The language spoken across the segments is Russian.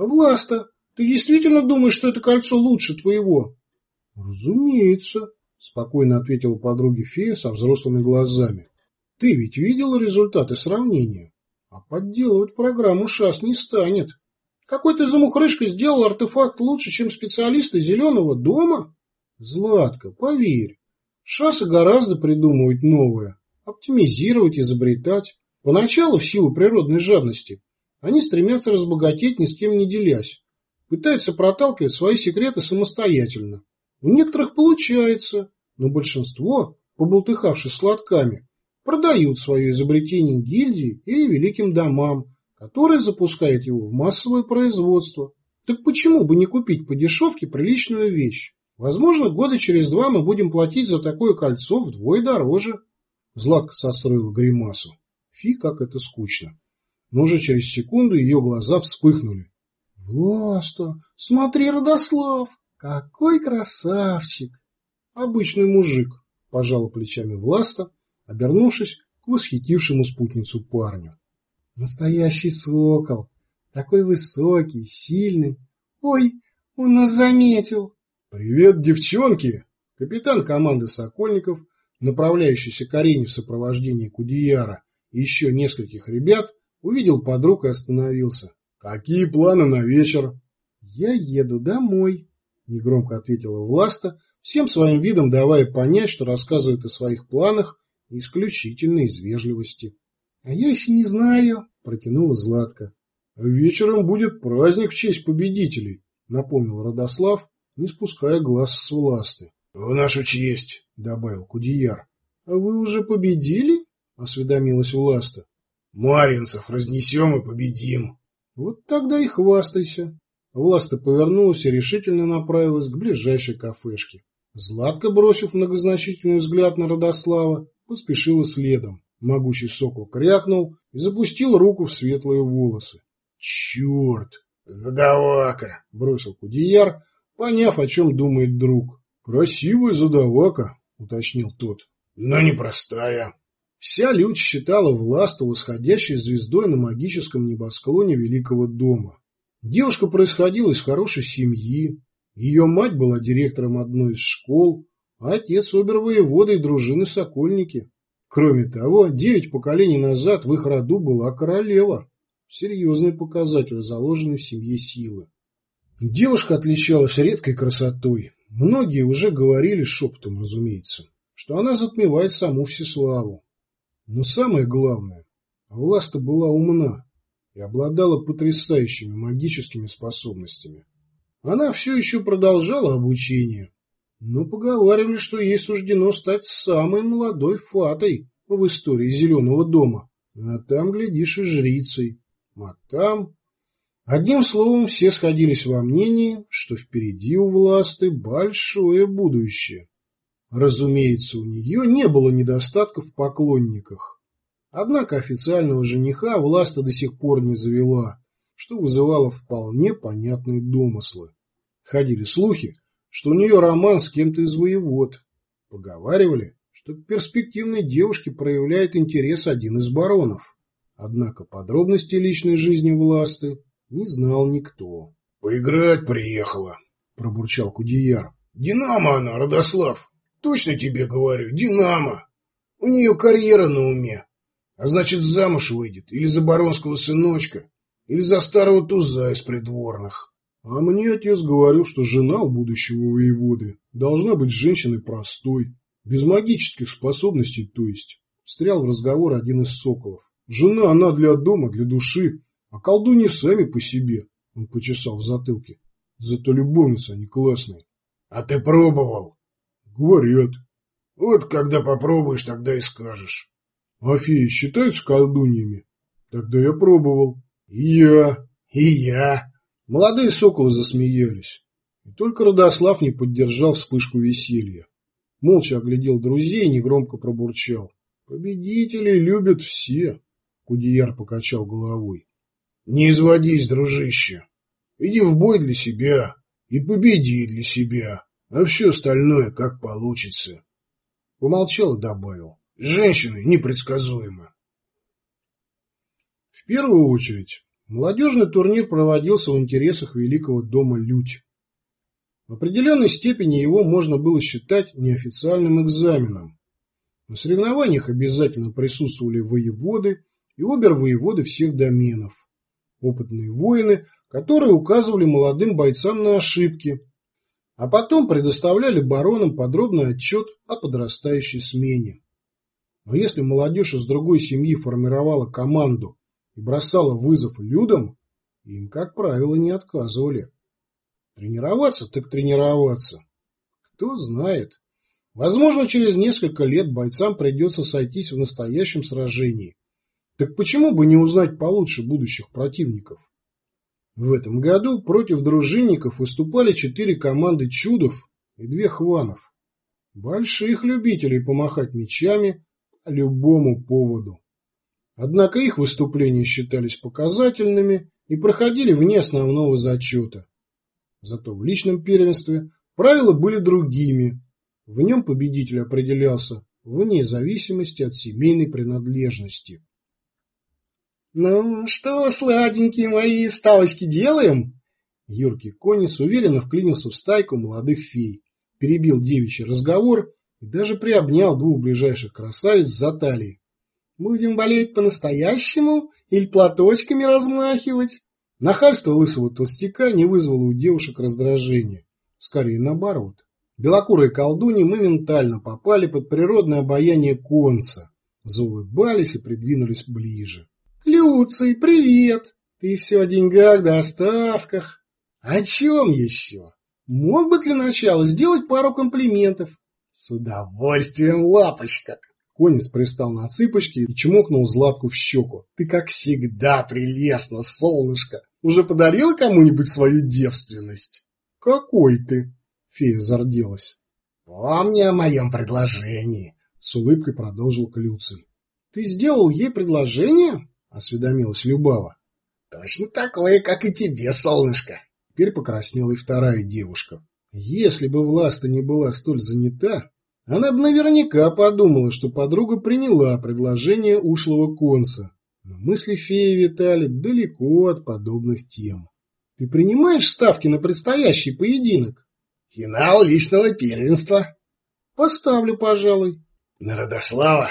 А Власта, ты действительно думаешь, что это кольцо лучше твоего? Разумеется, спокойно ответила подруге фея со взрослыми глазами. Ты ведь видела результаты сравнения? А подделывать программу ШАС не станет. Какой-то замухрышка сделал артефакт лучше, чем специалисты Зеленого дома? Златка, поверь, ШАСа гораздо придумывать новое, оптимизировать, изобретать. Поначалу, в силу природной жадности, они стремятся разбогатеть, ни с кем не делясь. Пытаются проталкивать свои секреты самостоятельно. У некоторых получается, но большинство, побултыхавшись сладками, продают свое изобретение гильдии или великим домам, которые запускают его в массовое производство. Так почему бы не купить по дешевке приличную вещь? Возможно, года через два мы будем платить за такое кольцо вдвое дороже. Златка состроила гримасу. Фи, как это скучно. Но уже через секунду ее глаза вспыхнули. Власта, смотри, Родослав, какой красавчик! Обычный мужик, пожала плечами Власта, обернувшись к восхитившему спутницу парню. Настоящий сокол, такой высокий, сильный. Ой, он нас заметил. Привет, девчонки! Капитан команды Сокольников, направляющийся к арене в сопровождении Кудияра и еще нескольких ребят, увидел подруг и остановился. Какие планы на вечер? Я еду домой, негромко ответила Власта, всем своим видом давая понять, что рассказывает о своих планах исключительно из вежливости. — А я еще не знаю, — протянула Златка. — Вечером будет праздник в честь победителей, — напомнил Родослав, не спуская глаз с власты. — В нашу честь, — добавил Кудияр. — А вы уже победили? — осведомилась Власта. — Маринцев разнесем и победим. — Вот тогда и хвастайся. Власта повернулась и решительно направилась к ближайшей кафешке. Златка, бросив многозначительный взгляд на Родослава, поспешила следом. Могучий сокол крякнул и запустил руку в светлые волосы. «Черт! Задавака!» — бросил Кудияр, поняв, о чем думает друг. «Красивая задавака», — уточнил тот. «Но непростая». Вся людь считала Власту восходящей звездой на магическом небосклоне Великого дома. Девушка происходила из хорошей семьи, ее мать была директором одной из школ, а отец обер-воевода и дружины Сокольники. Кроме того, девять поколений назад в их роду была королева. Серьезный показатель, заложенный в семье силы. Девушка отличалась редкой красотой. Многие уже говорили шепотом, разумеется, что она затмевает саму Всеславу. Но самое главное, Власта была умна и обладала потрясающими магическими способностями. Она все еще продолжала обучение, но поговаривали, что ей суждено стать самой молодой фатой в истории Зеленого дома. А там, глядишь, и жрицей. А там... Одним словом, все сходились во мнении, что впереди у власты большое будущее. Разумеется, у нее не было недостатков в поклонниках. Однако официального жениха власта до сих пор не завела, что вызывало вполне понятные домыслы. Ходили слухи, что у нее роман с кем-то из воевод. Поговаривали, что к перспективной девушке проявляет интерес один из баронов. Однако подробности личной жизни власты не знал никто. — Поиграть приехала, — пробурчал Кудияр. — Динамо она, Родослав. Точно тебе говорю, Динамо. У нее карьера на уме. А значит, замуж выйдет или за баронского сыночка, или за старого туза из придворных. А мне отец говорил, что жена у будущего воеводы должна быть женщиной простой, без магических способностей, то есть. Встрял в разговор один из соколов. Жена она для дома, для души, а колдуньи сами по себе. Он почесал в затылке. Зато любовницы они классные. А ты пробовал? Говорят. Вот когда попробуешь, тогда и скажешь. А феи считаются колдуньями? Тогда я пробовал. И я. И я. Молодые соколы засмеялись. И только Родослав не поддержал вспышку веселья. Молча оглядел друзей и негромко пробурчал. Победителей любят все. Кудияр покачал головой. Не изводись, дружище. Иди в бой для себя и победи для себя, а все остальное как получится. Помолчал и добавил. Женщины непредсказуемы. В первую очередь Молодежный турнир проводился в интересах великого дома Людь. В определенной степени его можно было считать неофициальным экзаменом. На соревнованиях обязательно присутствовали воеводы и обер-воеводы всех доменов. Опытные воины, которые указывали молодым бойцам на ошибки, а потом предоставляли баронам подробный отчет о подрастающей смене. Но если молодежь из другой семьи формировала команду и бросала вызов людям, им, как правило, не отказывали. Тренироваться так тренироваться. Кто знает. Возможно, через несколько лет бойцам придется сойтись в настоящем сражении. Так почему бы не узнать получше будущих противников? В этом году против дружинников выступали четыре команды чудов и две хванов. Больших любителей помахать мечами по любому поводу. Однако их выступления считались показательными и проходили вне основного зачета. Зато в личном первенстве правила были другими. В нем победитель определялся вне зависимости от семейной принадлежности. «Ну что, сладенькие мои, ставочки делаем?» Юркий Конис уверенно вклинился в стайку молодых фей, перебил девичий разговор и даже приобнял двух ближайших красавиц за талии. «Будем болеть по-настоящему или платочками размахивать?» Нахальство лысого толстяка не вызвало у девушек раздражения. Скорее наоборот. Белокурые колдуни моментально попали под природное обаяние конца, заулыбались и придвинулись ближе. Люций, привет! Ты все о деньгах да о. О чем еще? Мог бы для начала сделать пару комплиментов. С удовольствием, лапочка. Конец пристал на цыпочки и чмокнул Златку в щеку. Ты, как всегда, прелестно, солнышко. Уже подарила кому-нибудь свою девственность? Какой ты? Фея зарделась. Помни о моем предложении, с улыбкой продолжил Клюций. Ты сделал ей предложение? — осведомилась Любава. — Точно такое, как и тебе, солнышко. Теперь покраснела и вторая девушка. Если бы Власта не была столь занята, она бы наверняка подумала, что подруга приняла предложение ушлого конца. Но мысли феи витали далеко от подобных тем. — Ты принимаешь ставки на предстоящий поединок? — Финал личного первенства. — Поставлю, пожалуй. — На Родослава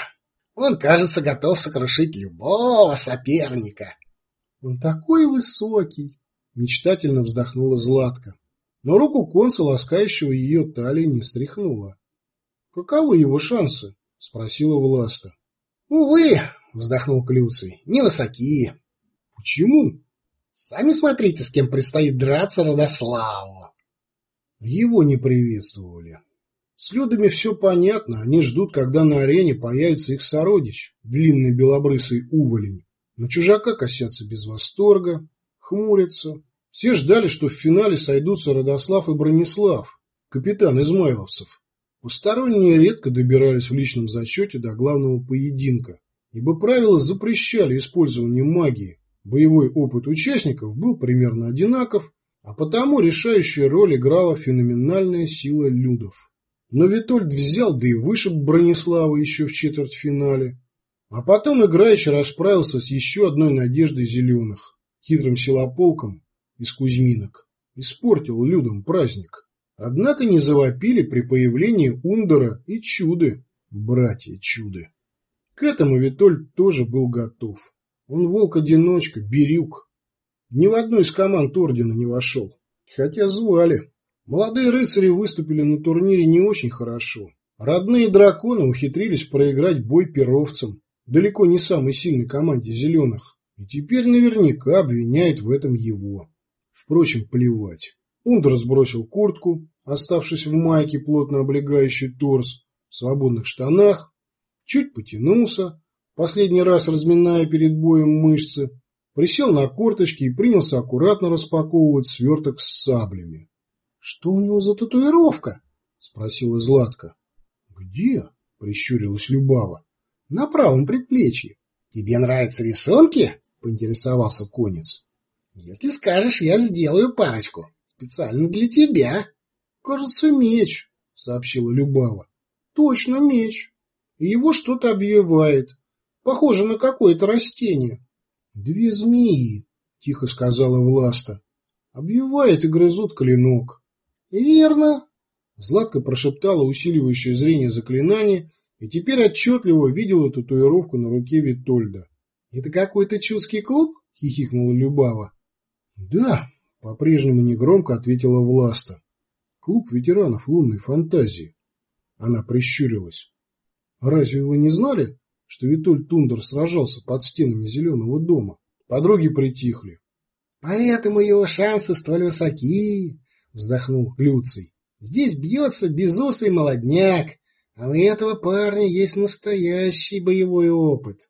он, кажется, готов сокрушить любого соперника. Он такой высокий, мечтательно вздохнула Златка. Но руку конца, ласкающего ее талии, не стряхнула. Каковы его шансы? спросила Власта. Увы, вздохнул Клюций, невысокие. Почему? Сами смотрите, с кем предстоит драться Родославу. Его не приветствовали. С людами все понятно, они ждут, когда на арене появится их сородич, длинный белобрысый уволень. На чужака косятся без восторга, хмурятся. Все ждали, что в финале сойдутся Родослав и Бронислав, капитан Измайловцев. Посторонние редко добирались в личном зачете до главного поединка, ибо правила запрещали использование магии. Боевой опыт участников был примерно одинаков, а потому решающую роль играла феноменальная сила людов. Но Витольд взял, да и вышиб Бронислава еще в четвертьфинале. А потом играючи расправился с еще одной надеждой зеленых, хитрым силополком из Кузьминок. Испортил людям праздник. Однако не завопили при появлении Ундера и Чуды, братья Чуды. К этому Витольд тоже был готов. Он волк-одиночка, Бирюк. Ни в одну из команд ордена не вошел, хотя звали. Молодые рыцари выступили на турнире не очень хорошо. Родные драконы ухитрились проиграть бой перовцам, далеко не самой сильной команде зеленых, и теперь наверняка обвиняют в этом его. Впрочем, плевать. Ундер сбросил куртку, оставшись в майке, плотно облегающей торс, в свободных штанах, чуть потянулся, последний раз разминая перед боем мышцы, присел на корточки и принялся аккуратно распаковывать сверток с саблями. Что у него за татуировка? Спросила Златка. Где? Прищурилась Любава. На правом предплечье. Тебе нравятся рисунки? Поинтересовался конец. Если скажешь, я сделаю парочку. Специально для тебя. Кажется, меч, сообщила Любава. Точно меч. И его что-то обвивает. Похоже на какое-то растение. Две змеи. тихо сказала Власта. Обвивает и грызут клинок. Верно. Златка прошептала усиливающее зрение заклинание и теперь отчетливо видела татуировку на руке Витольда. «Это какой-то чудский клуб?» — хихикнула Любава. «Да», — по-прежнему негромко ответила Власта. «Клуб ветеранов лунной фантазии». Она прищурилась. «Разве вы не знали, что Витольд Тундер сражался под стенами Зеленого дома?» Подруги притихли. «Поэтому его шансы столь высоки», — вздохнул Люций. «Здесь бьется безусый молодняк, а у этого парня есть настоящий боевой опыт».